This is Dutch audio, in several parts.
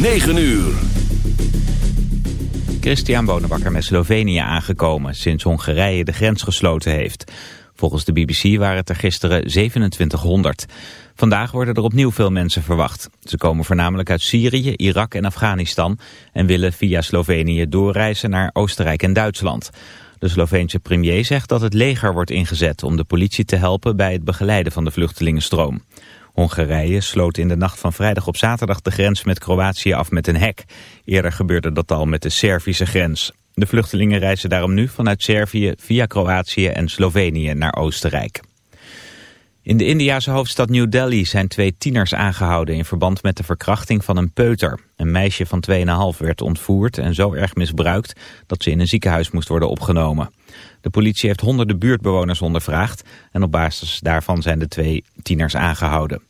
9 uur. Christian Bonenbakker met Slovenië aangekomen sinds Hongarije de grens gesloten heeft. Volgens de BBC waren het er gisteren 2700. Vandaag worden er opnieuw veel mensen verwacht. Ze komen voornamelijk uit Syrië, Irak en Afghanistan... en willen via Slovenië doorreizen naar Oostenrijk en Duitsland. De Sloveense premier zegt dat het leger wordt ingezet... om de politie te helpen bij het begeleiden van de vluchtelingenstroom. Hongarije sloot in de nacht van vrijdag op zaterdag de grens met Kroatië af met een hek. Eerder gebeurde dat al met de Servische grens. De vluchtelingen reizen daarom nu vanuit Servië via Kroatië en Slovenië naar Oostenrijk. In de Indiase hoofdstad New Delhi zijn twee tieners aangehouden in verband met de verkrachting van een peuter. Een meisje van 2,5 werd ontvoerd en zo erg misbruikt dat ze in een ziekenhuis moest worden opgenomen. De politie heeft honderden buurtbewoners ondervraagd en op basis daarvan zijn de twee tieners aangehouden.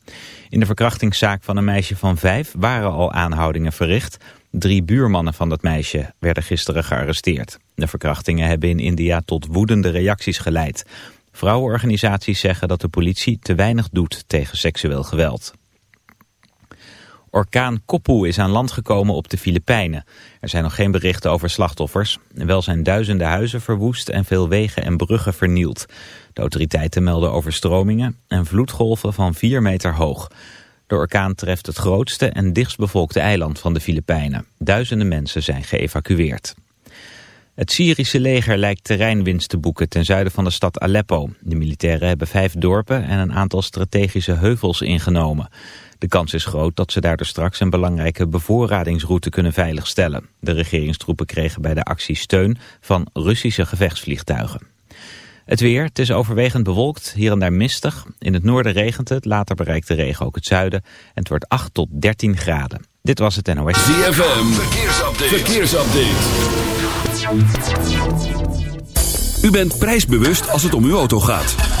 In de verkrachtingszaak van een meisje van vijf waren al aanhoudingen verricht. Drie buurmannen van dat meisje werden gisteren gearresteerd. De verkrachtingen hebben in India tot woedende reacties geleid. Vrouwenorganisaties zeggen dat de politie te weinig doet tegen seksueel geweld. Orkaan Kopu is aan land gekomen op de Filipijnen. Er zijn nog geen berichten over slachtoffers. Wel zijn duizenden huizen verwoest en veel wegen en bruggen vernield. De autoriteiten melden overstromingen en vloedgolven van 4 meter hoog. De orkaan treft het grootste en dichtstbevolkte eiland van de Filipijnen. Duizenden mensen zijn geëvacueerd. Het Syrische leger lijkt terreinwinst te boeken ten zuiden van de stad Aleppo. De militairen hebben vijf dorpen en een aantal strategische heuvels ingenomen. De kans is groot dat ze daardoor straks een belangrijke bevoorradingsroute kunnen veiligstellen. De regeringstroepen kregen bij de actie steun van Russische gevechtsvliegtuigen. Het weer, het is overwegend bewolkt, hier en daar mistig. In het noorden regent het, later bereikt de regen ook het zuiden. En het wordt 8 tot 13 graden. Dit was het NOS. ZFM, verkeersupdate. verkeersupdate. U bent prijsbewust als het om uw auto gaat.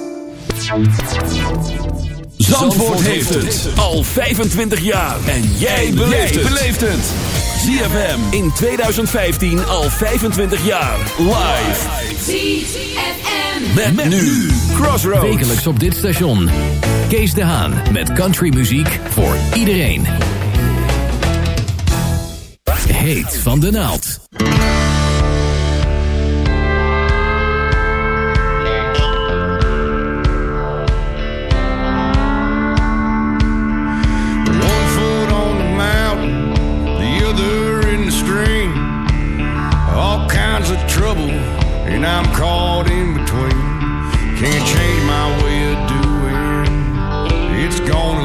Zandvoort heeft het al 25 jaar. En jij beleeft het. ZFM in 2015 al 25 jaar. Live. ZFM. Met, met nu Crossroads. Wekelijks op dit station. Kees de Haan met countrymuziek voor iedereen. Heet van de naald. And I'm caught in between. Can't change my way of doing. It's gonna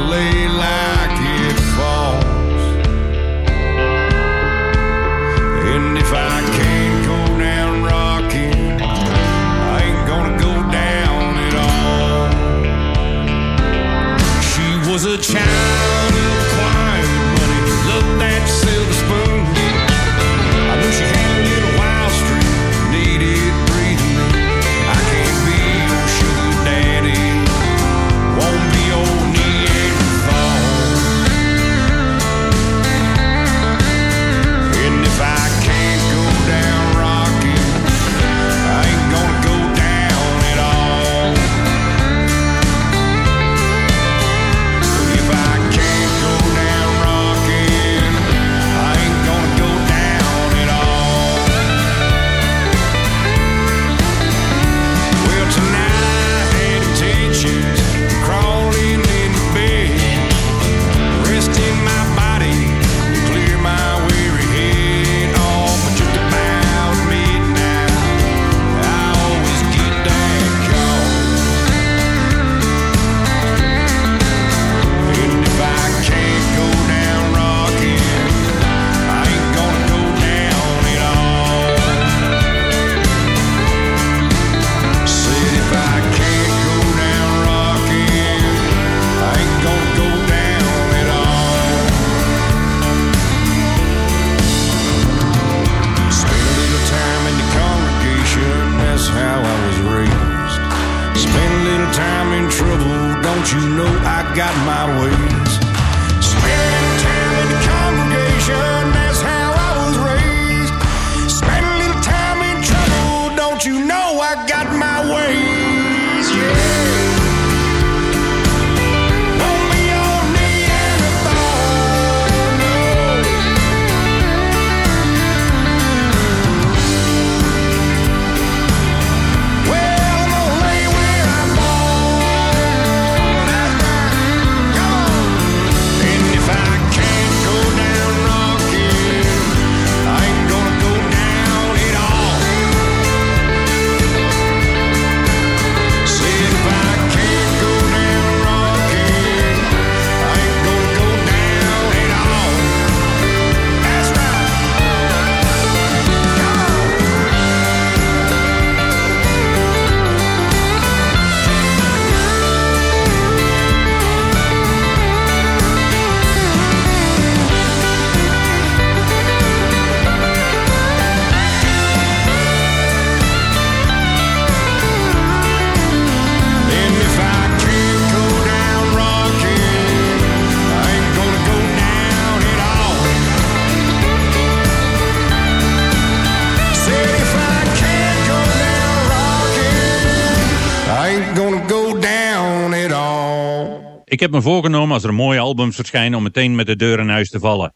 Ik heb me voorgenomen als er mooie albums verschijnen om meteen met de deur in huis te vallen.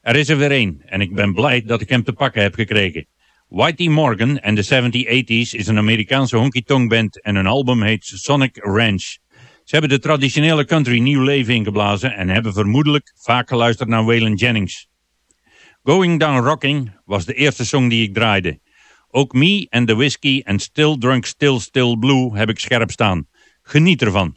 Er is er weer één en ik ben blij dat ik hem te pakken heb gekregen. Whitey Morgan en de 7080s is een Amerikaanse honky-tonk band en hun album heet Sonic Ranch. Ze hebben de traditionele country nieuw leven ingeblazen en hebben vermoedelijk vaak geluisterd naar Waylon Jennings. Going Down Rocking was de eerste song die ik draaide. Ook Me and the Whiskey en Still Drunk Still Still Blue heb ik scherp staan. Geniet ervan.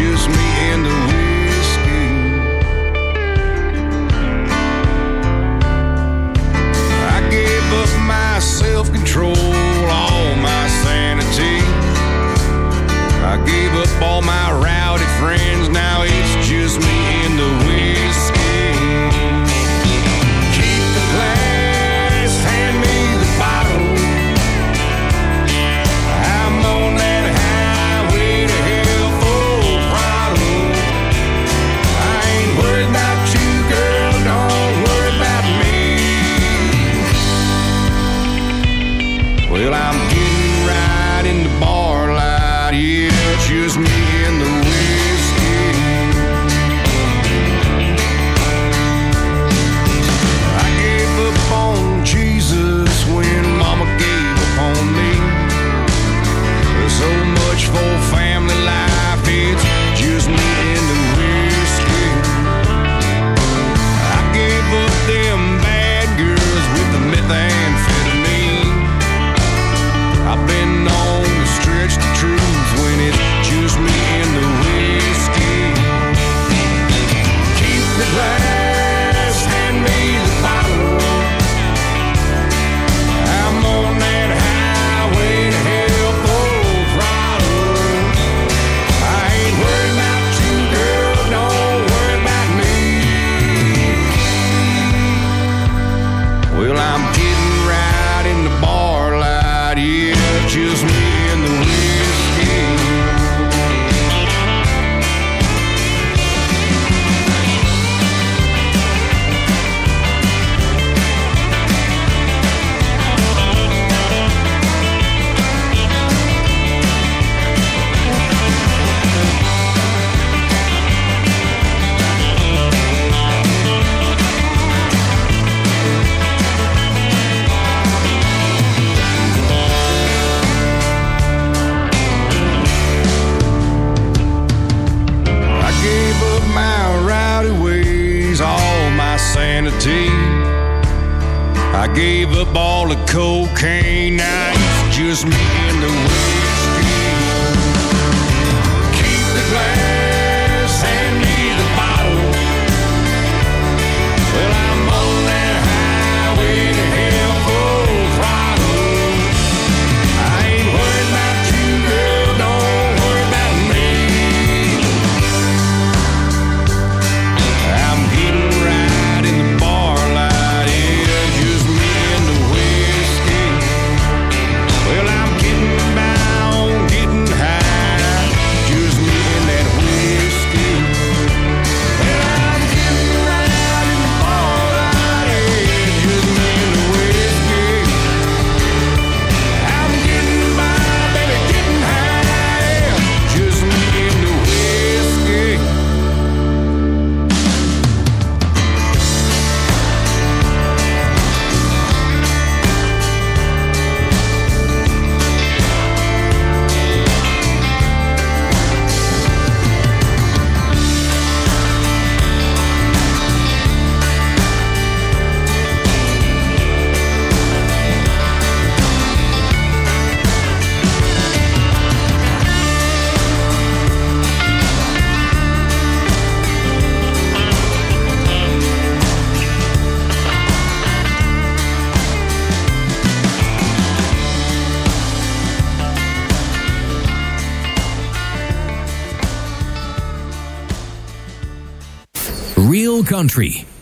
self-control, all my sanity. I gave up all my rowdy friends, now each country.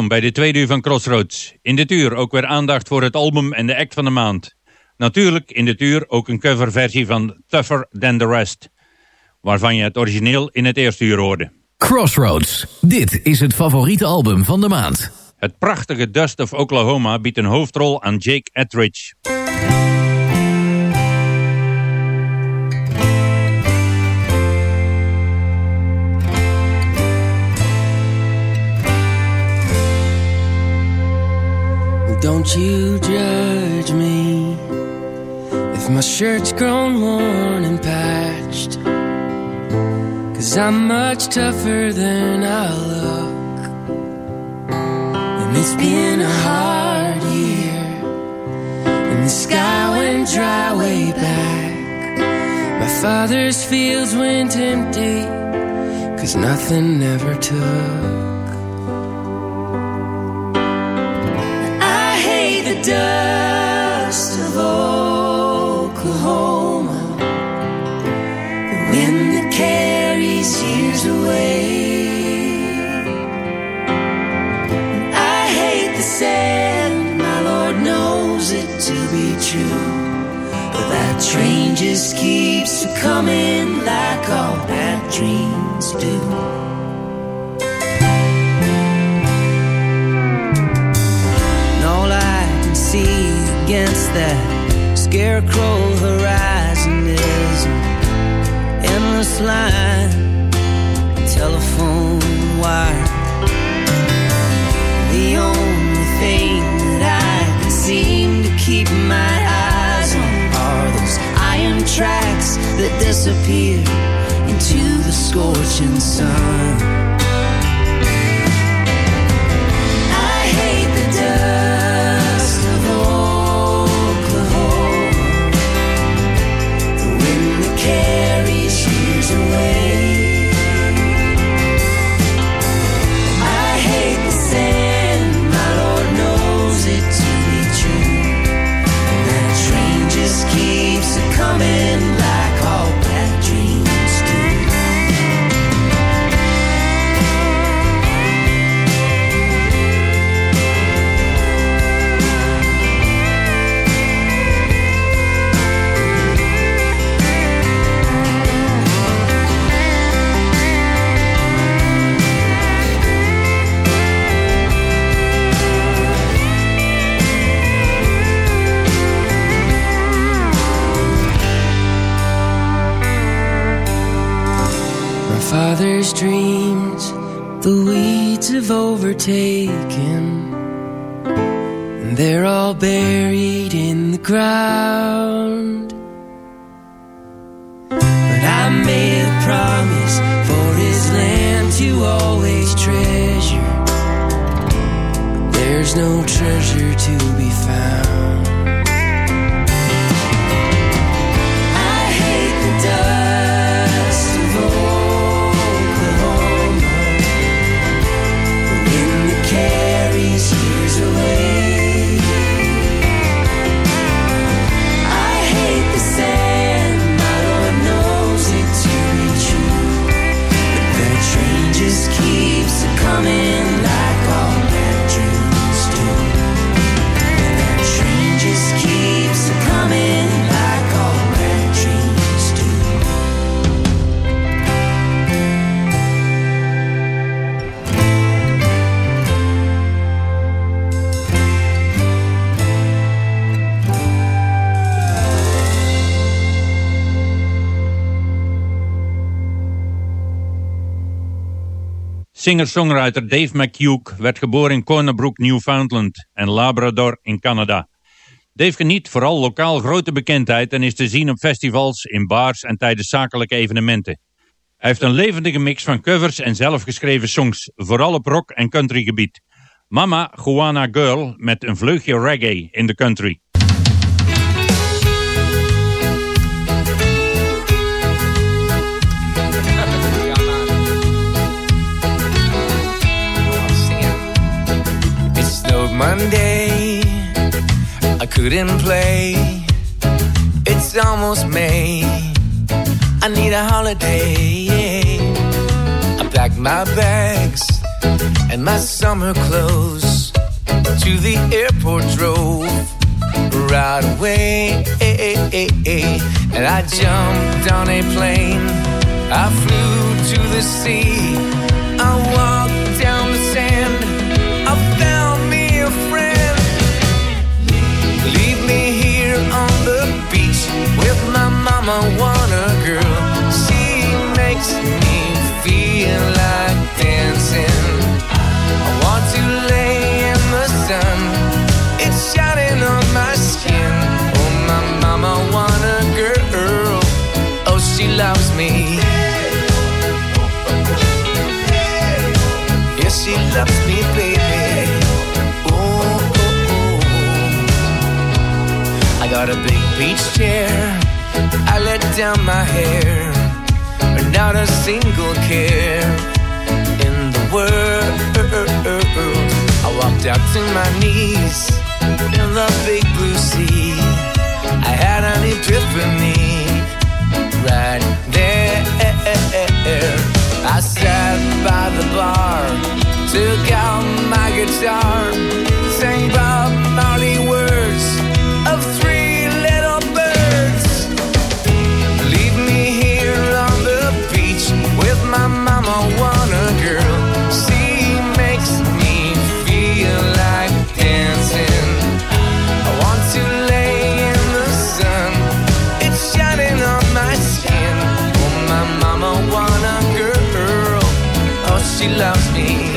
Welkom bij de tweede uur van Crossroads. In dit uur ook weer aandacht voor het album en de act van de maand. Natuurlijk in dit uur ook een coverversie van Tougher Than The Rest. Waarvan je het origineel in het eerste uur hoorde. Crossroads. Dit is het favoriete album van de maand. Het prachtige Dust of Oklahoma biedt een hoofdrol aan Jake Etheridge. Don't you judge me if my shirt's grown worn and patched. Cause I'm much tougher than I look. And it's been a hard year. And the sky went dry way back. My father's fields went empty. Cause nothing ever took. Dust of Oklahoma, the wind that carries years away. I hate the sand, my Lord knows it to be true, but that train just keeps coming like all bad dreams do. Against that scarecrow horizon is an endless line, telephone wire. The only thing that I can seem to keep my eyes on are those iron tracks that disappear into the scorching sun. Father's dreams, the weeds have overtaken. And they're all buried in the ground. But I made a promise for his land to always treasure. But there's no treasure to be found. Singer-songwriter Dave McHugh werd geboren in Corner Brook, Newfoundland en Labrador in Canada. Dave geniet vooral lokaal grote bekendheid en is te zien op festivals, in bars en tijdens zakelijke evenementen. Hij heeft een levendige mix van covers en zelfgeschreven songs, vooral op rock- en countrygebied. Mama Juana Girl met een vleugje reggae in de country. Monday. I couldn't play. It's almost May. I need a holiday. I packed my bags and my summer clothes. To the airport drove right away. And I jumped on a plane. I flew to the sea. My mama, wanna girl. She makes me feel like dancing. I want to lay in the sun. It's shining on my skin. Oh, my mama, wanna girl. Oh, she loves me. Yes, she loves me, baby. Oh, oh, oh. I got a big beach chair. I let down my hair. Not a single care in the world. I walked out to my knees in the big blue sea. I had an epiphany right there. I sat by the bar, took out my guitar, sang Bob she loves me.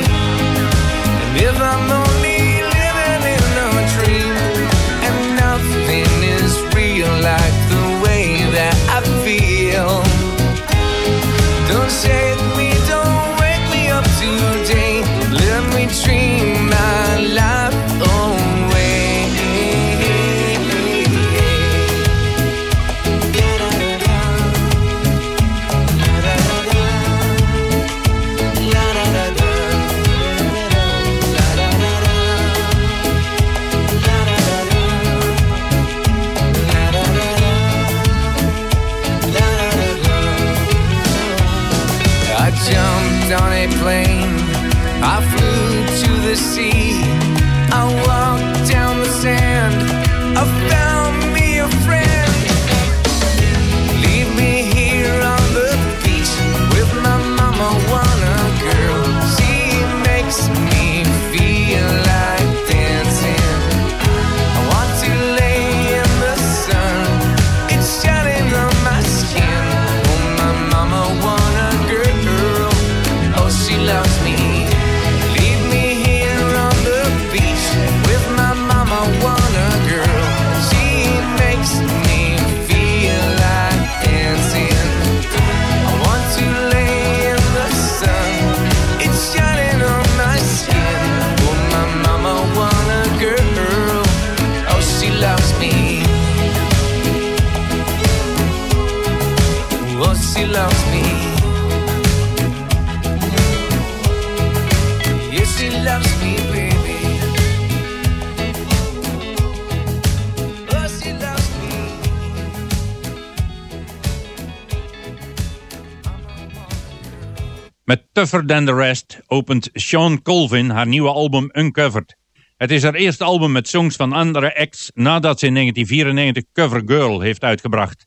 Tougher Than The Rest opent Sean Colvin haar nieuwe album Uncovered. Het is haar eerste album met songs van andere acts nadat ze in 1994 Cover Girl heeft uitgebracht.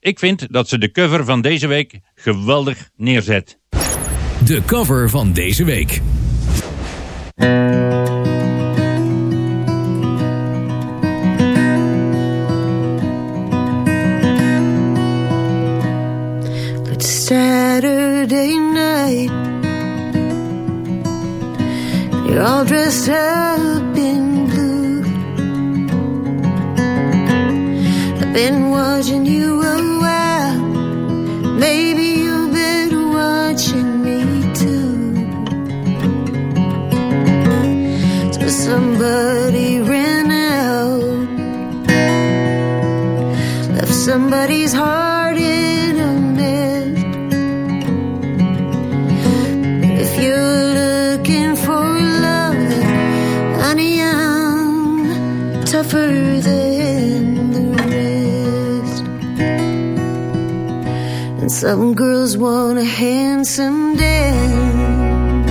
Ik vind dat ze de cover van deze week geweldig neerzet. De cover van deze week. Saturday night You're all dressed up in blue. I've been watching you a while. Maybe you've been watching me too. So somebody ran out, left somebody's heart. Some girls want a handsome man,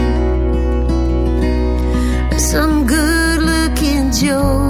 some good looking Joe.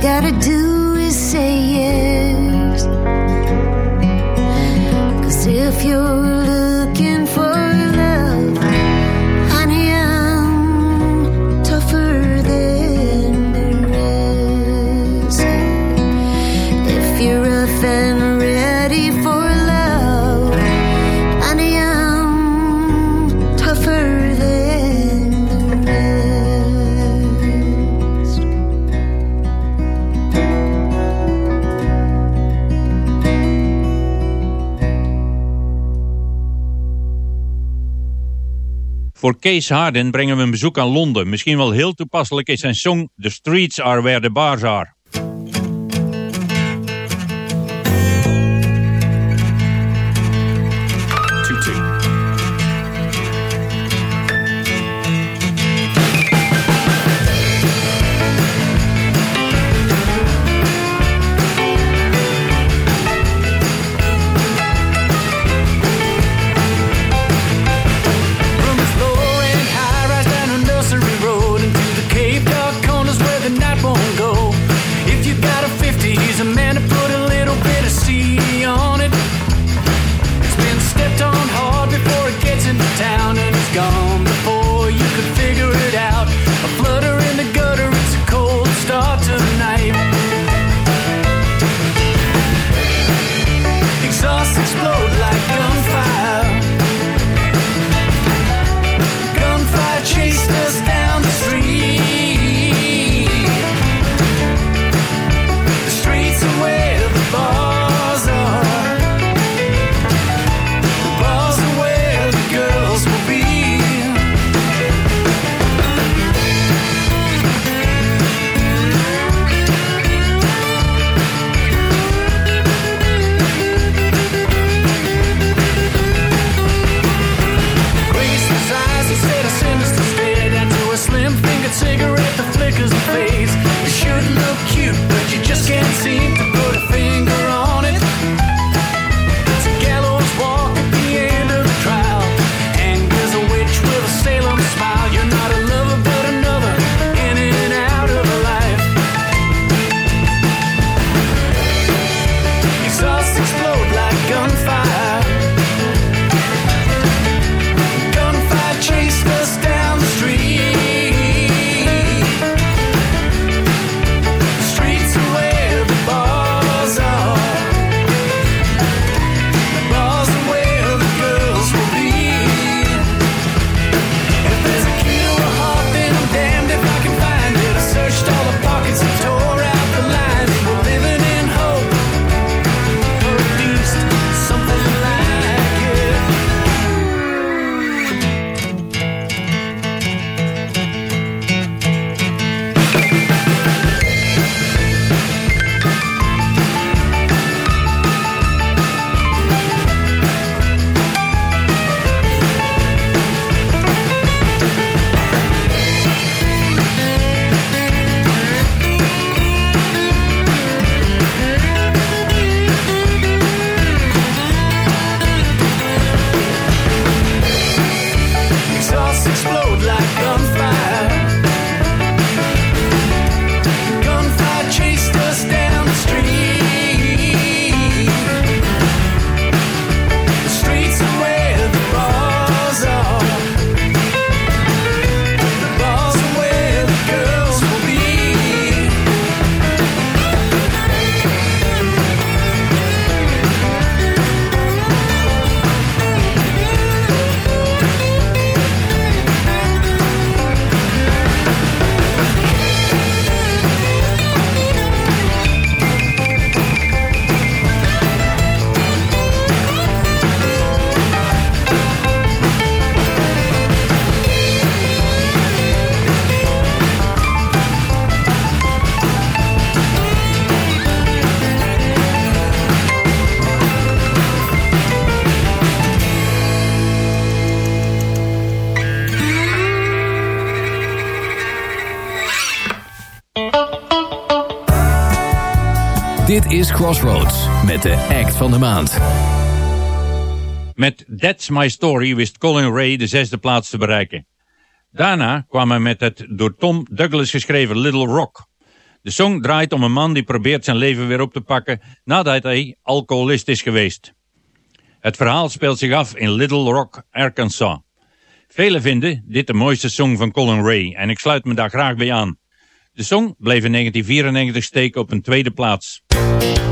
gotta do Voor Kees Harden brengen we een bezoek aan Londen. Misschien wel heel toepasselijk is zijn song The Streets Are Where The Bars Are. Crossroads met de act van de maand. Met That's My Story wist Colin Ray de zesde plaats te bereiken. Daarna kwam hij met het door Tom Douglas geschreven Little Rock. De song draait om een man die probeert zijn leven weer op te pakken nadat hij alcoholist is geweest. Het verhaal speelt zich af in Little Rock, Arkansas. Velen vinden dit de mooiste song van Colin Ray en ik sluit me daar graag bij aan. De song bleef in 1994 steken op een tweede plaats.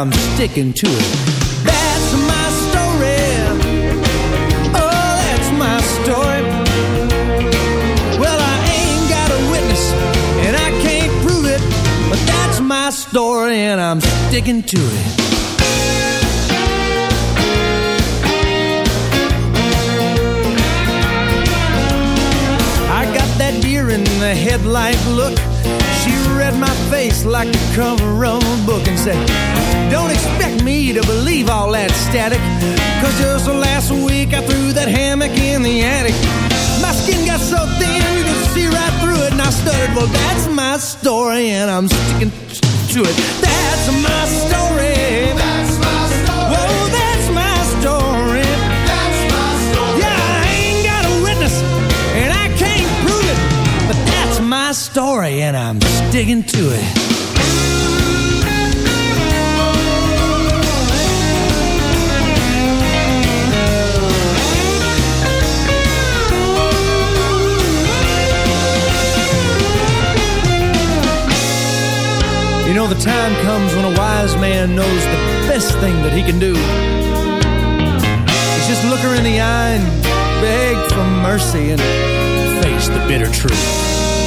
I'm sticking to it. That's my story. Oh, that's my story. Well, I ain't got a witness, and I can't prove it, but that's my story, and I'm sticking to it. I got that deer in the headlight look. My face like the cover of a book and said, Don't expect me to believe all that static. Cause just last week I threw that hammock in the attic. My skin got so thin you could see right through it. And I stuttered, Well, that's my story, and I'm sticking to it. That's my story. That's my story. Whoa, that's my story. That's my story. Yeah, I ain't got a witness, and I can't prove it. But that's my story, and I'm sticking into it. You know, the time comes when a wise man knows the best thing that he can do is just look her in the eye and beg for mercy and face the bitter truth.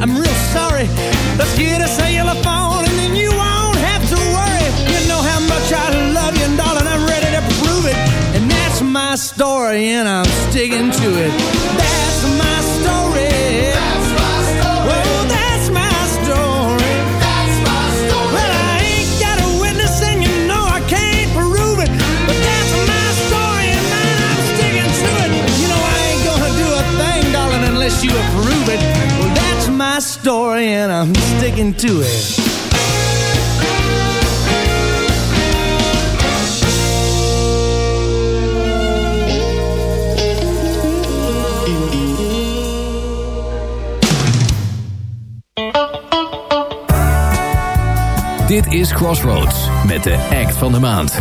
I'm real sorry. Let's get a cellular phone, and then you won't have to worry. You know how much I love you, darling, I'm ready to prove it. And that's my story, and I'm sticking to it. I'm sticking to it. Dit is Crossroads met de act van de maand.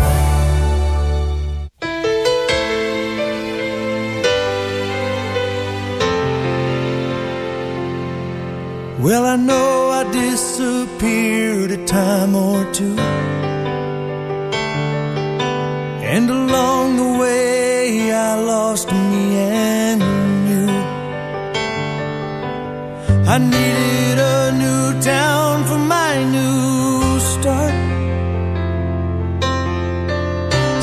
Well, I know disappeared a time or two. And along the way, I lost me and you. I needed a new town for my new start.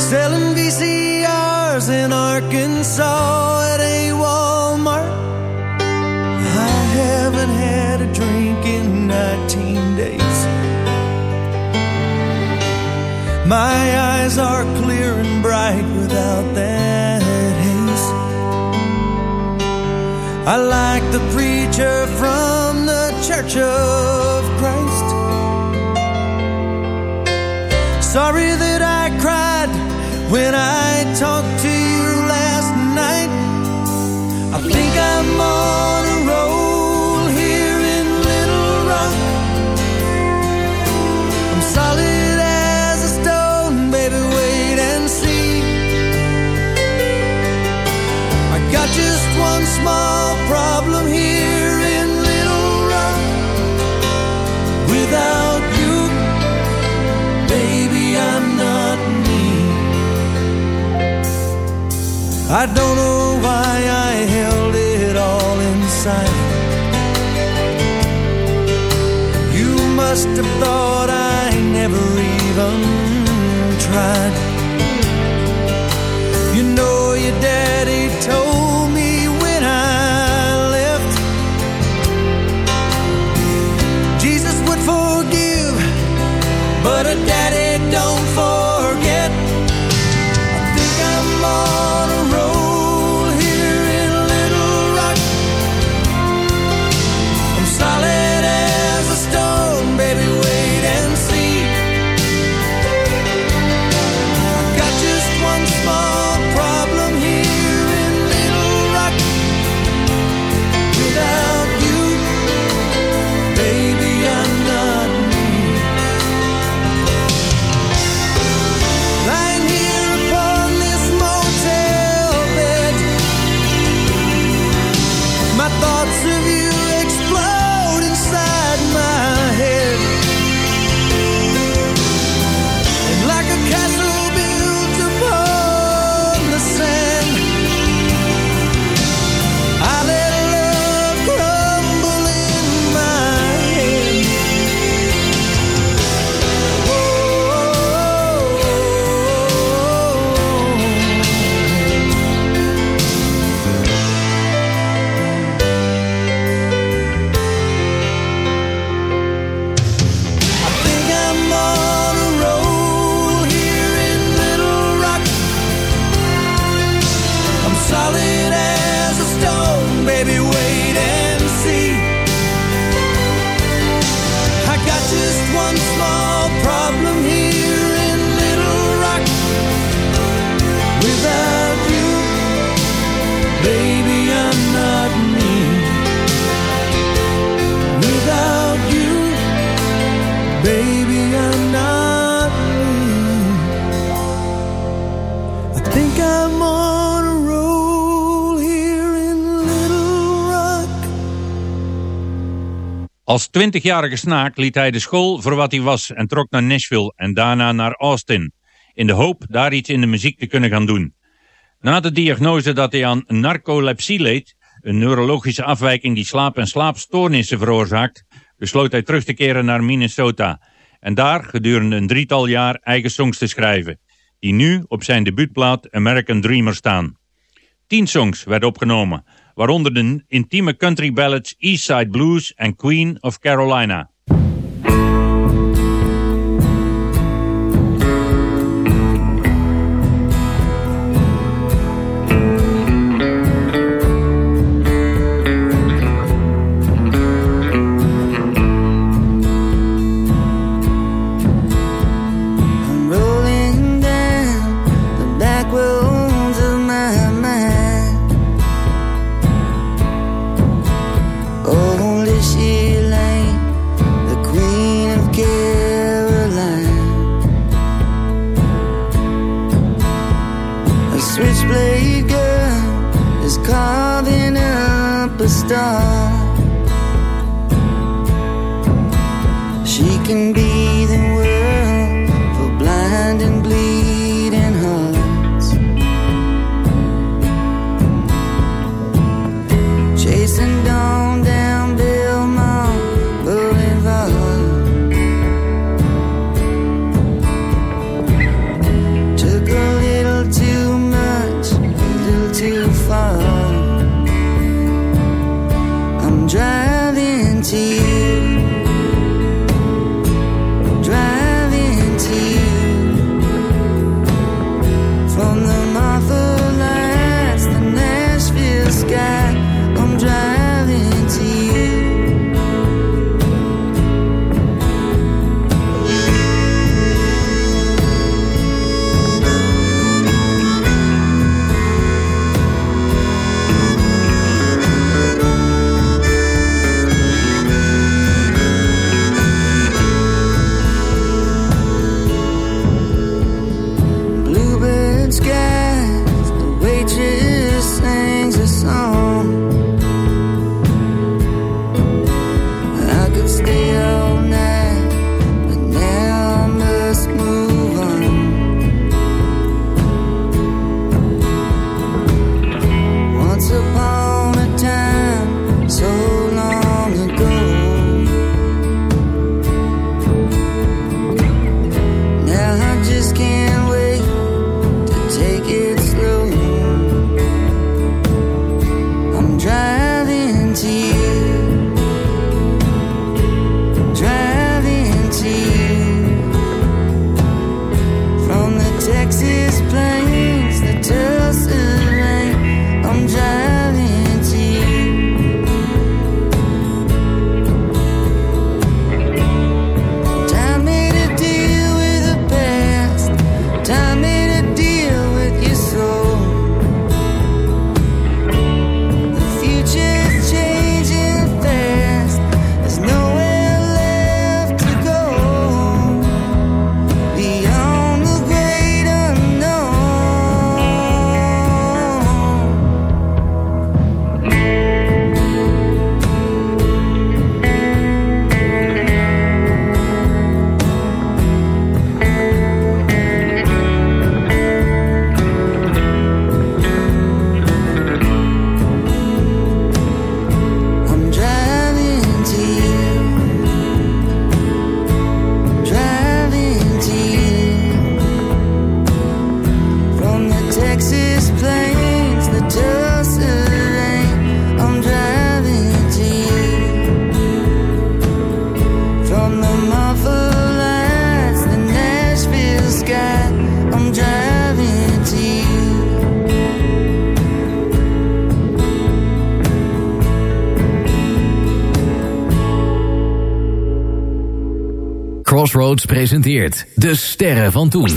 Selling VCRs in Arkansas My eyes are clear and bright without that haze. I like the preacher from the Church of Christ. Sorry that I cried when I talked I don't know why I held it sight. You must have thought I never even tried. Als 20-jarige snaak liet hij de school voor wat hij was en trok naar Nashville en daarna naar Austin, in de hoop daar iets in de muziek te kunnen gaan doen. Na de diagnose dat hij aan narcolepsie leed, een neurologische afwijking die slaap- en slaapstoornissen veroorzaakt, besloot hij terug te keren naar Minnesota en daar gedurende een drietal jaar eigen songs te schrijven, die nu op zijn debuutplaat American Dreamer staan. Tien songs werden opgenomen, waaronder de intieme country ballads Eastside Blues en Queen of Carolina. Crossroads presenteert De Sterren van Toen.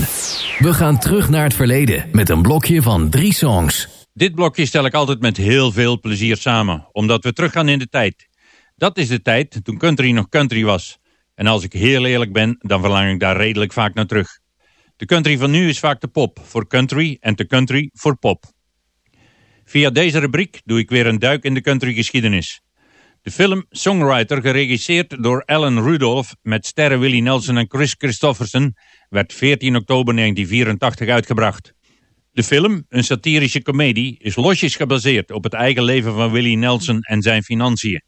We gaan terug naar het verleden met een blokje van drie songs. Dit blokje stel ik altijd met heel veel plezier samen, omdat we teruggaan in de tijd. Dat is de tijd toen country nog country was. En als ik heel eerlijk ben, dan verlang ik daar redelijk vaak naar terug. De country van nu is vaak de pop voor country en de country voor pop. Via deze rubriek doe ik weer een duik in de countrygeschiedenis. De film Songwriter, geregisseerd door Alan Rudolph met sterren Willie Nelson en Chris Christofferson, werd 14 oktober 1984 uitgebracht. De film, een satirische komedie, is losjes gebaseerd op het eigen leven van Willie Nelson en zijn financiën.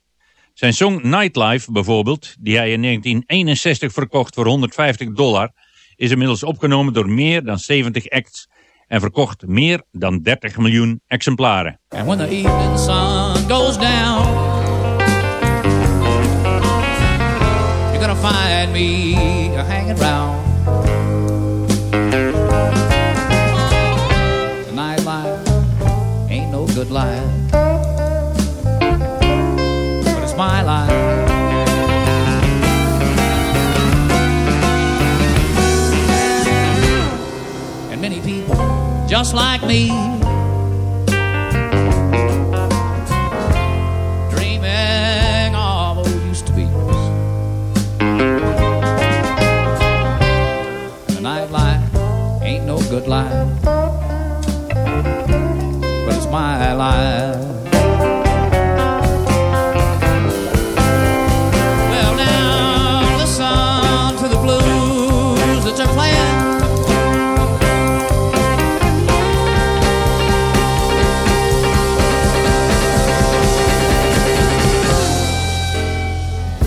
Zijn song Nightlife bijvoorbeeld, die hij in 1961 verkocht voor 150 dollar, is inmiddels opgenomen door meer dan 70 acts en verkocht meer dan 30 miljoen exemplaren. And when the find me hanging round. The nightlife ain't no good life, but it's my life. And many people just like me Well, now listen to the blues that they're playing.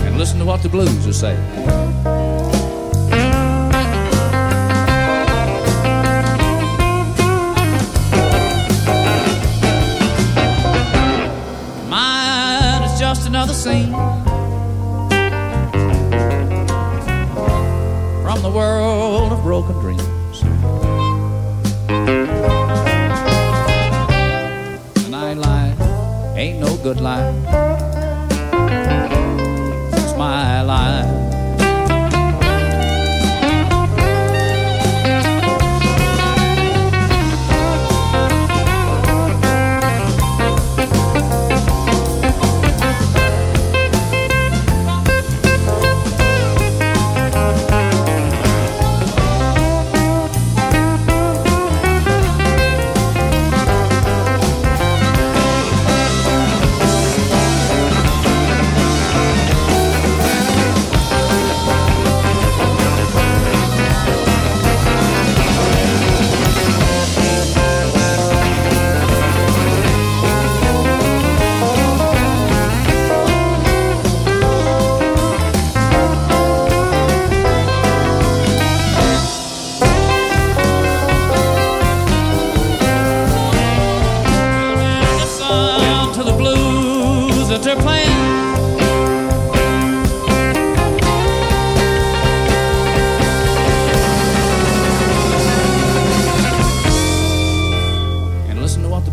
and listen to what the blues are saying.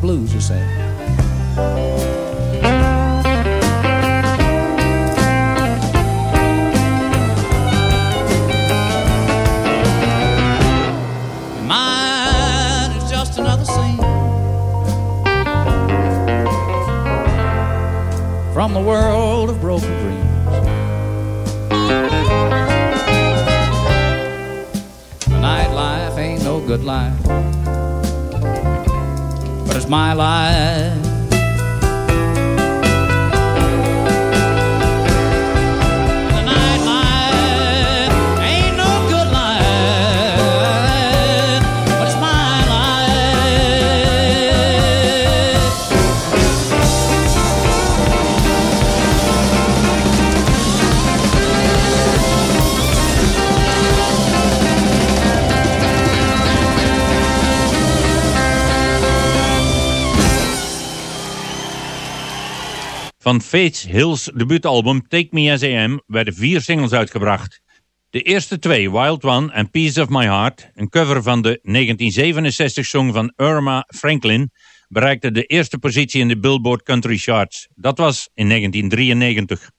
lose, you say. Faith Hill's debuutalbum Take Me As I Am werden vier singles uitgebracht. De eerste twee, Wild One en Piece of My Heart, een cover van de 1967-song van Irma Franklin, bereikte de eerste positie in de Billboard Country Charts. Dat was in 1993.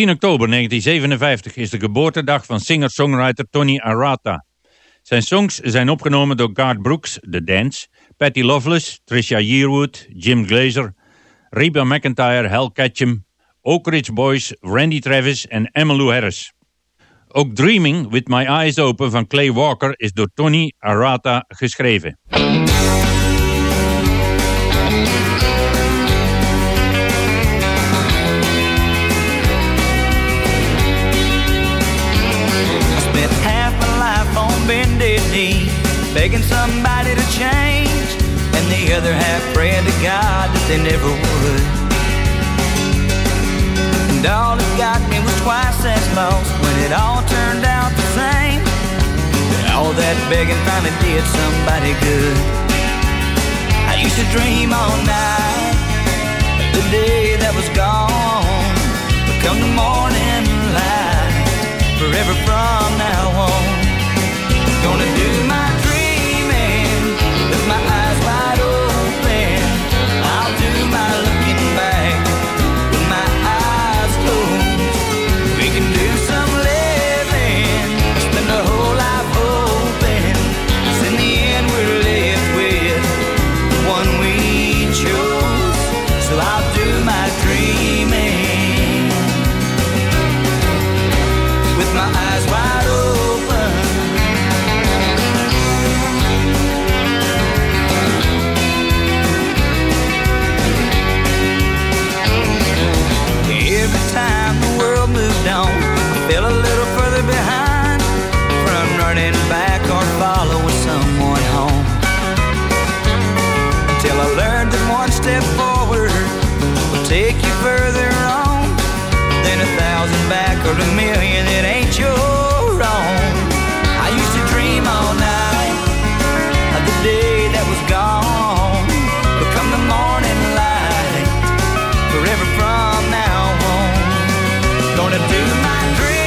10 oktober 1957 is de geboortedag van singer-songwriter Tony Arata. Zijn songs zijn opgenomen door Garth Brooks, The Dance, Patty Loveless, Trisha Yearwood, Jim Glazer, Reba McIntyre, Hal Ketchum, Oak Ridge Boys, Randy Travis en Emmylou Harris. Ook Dreaming With My Eyes Open van Clay Walker is door Tony Arata geschreven. Begging somebody to change, and the other half praying to God that they never would. And all it got me was twice as lost when it all turned out the same. But all that begging finally did somebody good. I used to dream all night the day that was gone, but come the morning light forever from now on. Gonna do do my dreaming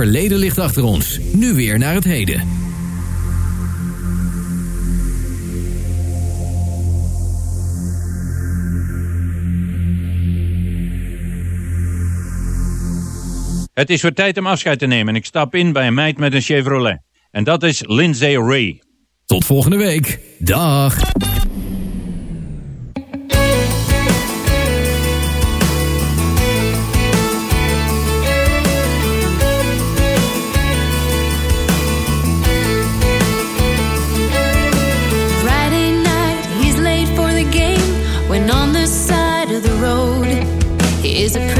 verleden ligt achter ons. Nu weer naar het heden. Het is weer tijd om afscheid te nemen en ik stap in bij een meid met een Chevrolet. En dat is Lindsay Ray. Tot volgende week. Dag. Is a